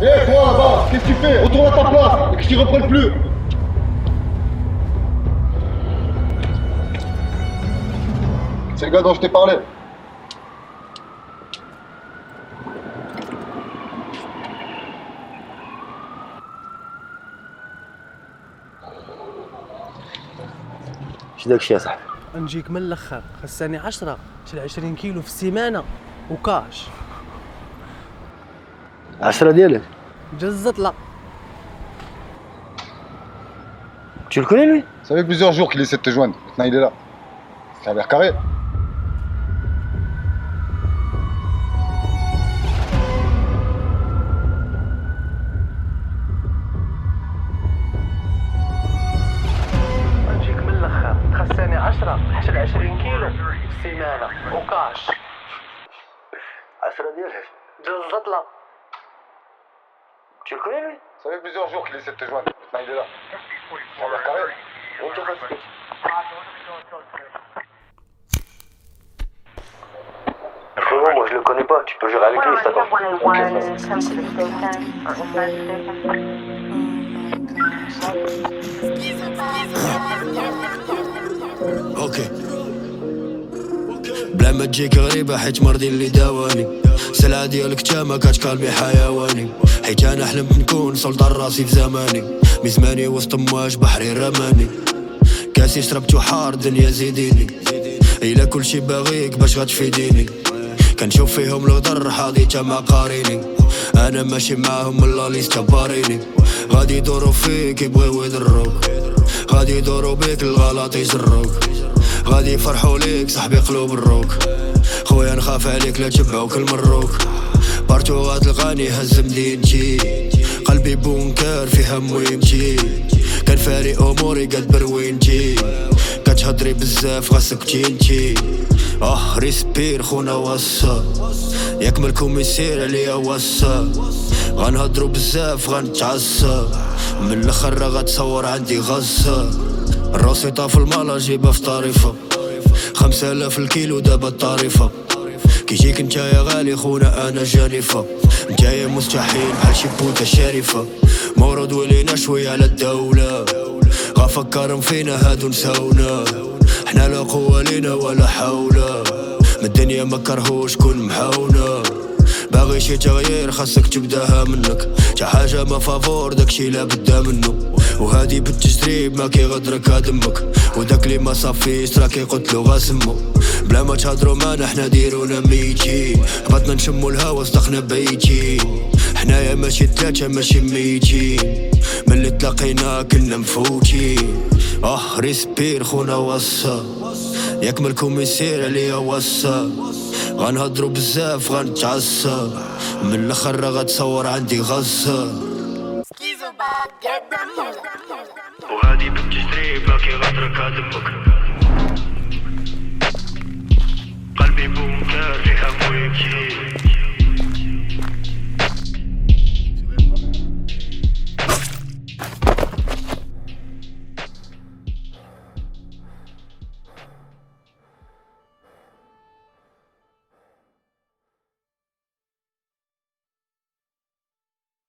Eh toi là-bas, qu'est-ce que tu fais Retourne à ta place et que je t'y reprenne plus C'est le gars dont je t'ai parlé. إيش داك الشيء يا صاحبي نجيك من الآخر خساني عشرة شي 20 كيلو في السيمانة وكاش 10 ديالك؟ جوج زطلة تو الكوني لوي سافي بليزيور جور ست جوان تجوان تنا إلي لا سافي كاري وكاش عشرة. ديالها جوج زطلة Tu le connais, lui? Ça fait plusieurs jours qu'il essaie de te joindre. Il est là. Ça va carré. Frérot, moi je le connais pas, tu peux gérer avec lui, ça t'en fout. Ok. بلا ما تجيك غريبة حيت مرضي اللي داواني. السلعة ديالك تاما كتكالبي حيواني. حيت أنا حلمت نكون سلطان راسي في زماني. مزماني وسط مواج بحري رماني كاسي شربتو حار دنيا زيديني. إلا كلشي باغيك باش غتفيديني. كنشوف فيهم الغدر حاضي تما قاريني. أنا ماشي معاهم لا ليست باريني غادي يدورو فيك يبغيو يضروك غادي يدورو بيك الغلط يجروك غادي يفرحوا ليك صاحبي قلوب الروك. خويا نخاف عليك لا تبعوك المروك بارتو غتلقاني هز مدينتي قلبي بونكر في هم ويمتي كان فاري اموري قد بروينتي كتهضري بزاف خاصك تينتي آه ريسبير خونا وصا ياك مالكم يسير عليا وصا غنهضرو بزاف غنتعصى من الأخر غتصور عندي غصة. راسي طاف المالا جيبها في طريفة. خمسة آلاف الكيلو دابا الطريفة. كيجيك انت يا غالي خونا أنا جانفة انت يا مستحيل بحال شي بوتة شريفة. مورد ولينا شوية على الدولة. غفكرهم فينا هادو نساونا. حنا لا قوة لينا ولا حول من الدنيا ما كرهوش كون محاونا باغي شي تغيير خاصك تبداها منك. تا حاجة ما فافور داكشي لا بدا منه. وهادي بالتجريب ما كيغدرك دمك. وداك اللي ما صافيش راه كيقتلو غاسمو بلا ما تهضرو معنا حنا ديرونا ميتين بغاتنا نشمو الهوا صدقنا بيتين حنايا ماشي تلاتة ماشي ميتين ملي تلاقينا كنا مفوتين آه ريسبير خونا وصا ياك مالكم يسير عليا وصا غنهضرو بزاف غنتعصى من الأخر راه غتصور عندي غصة. وغادي بالتجريب ما كيغدرك دمك. قلبي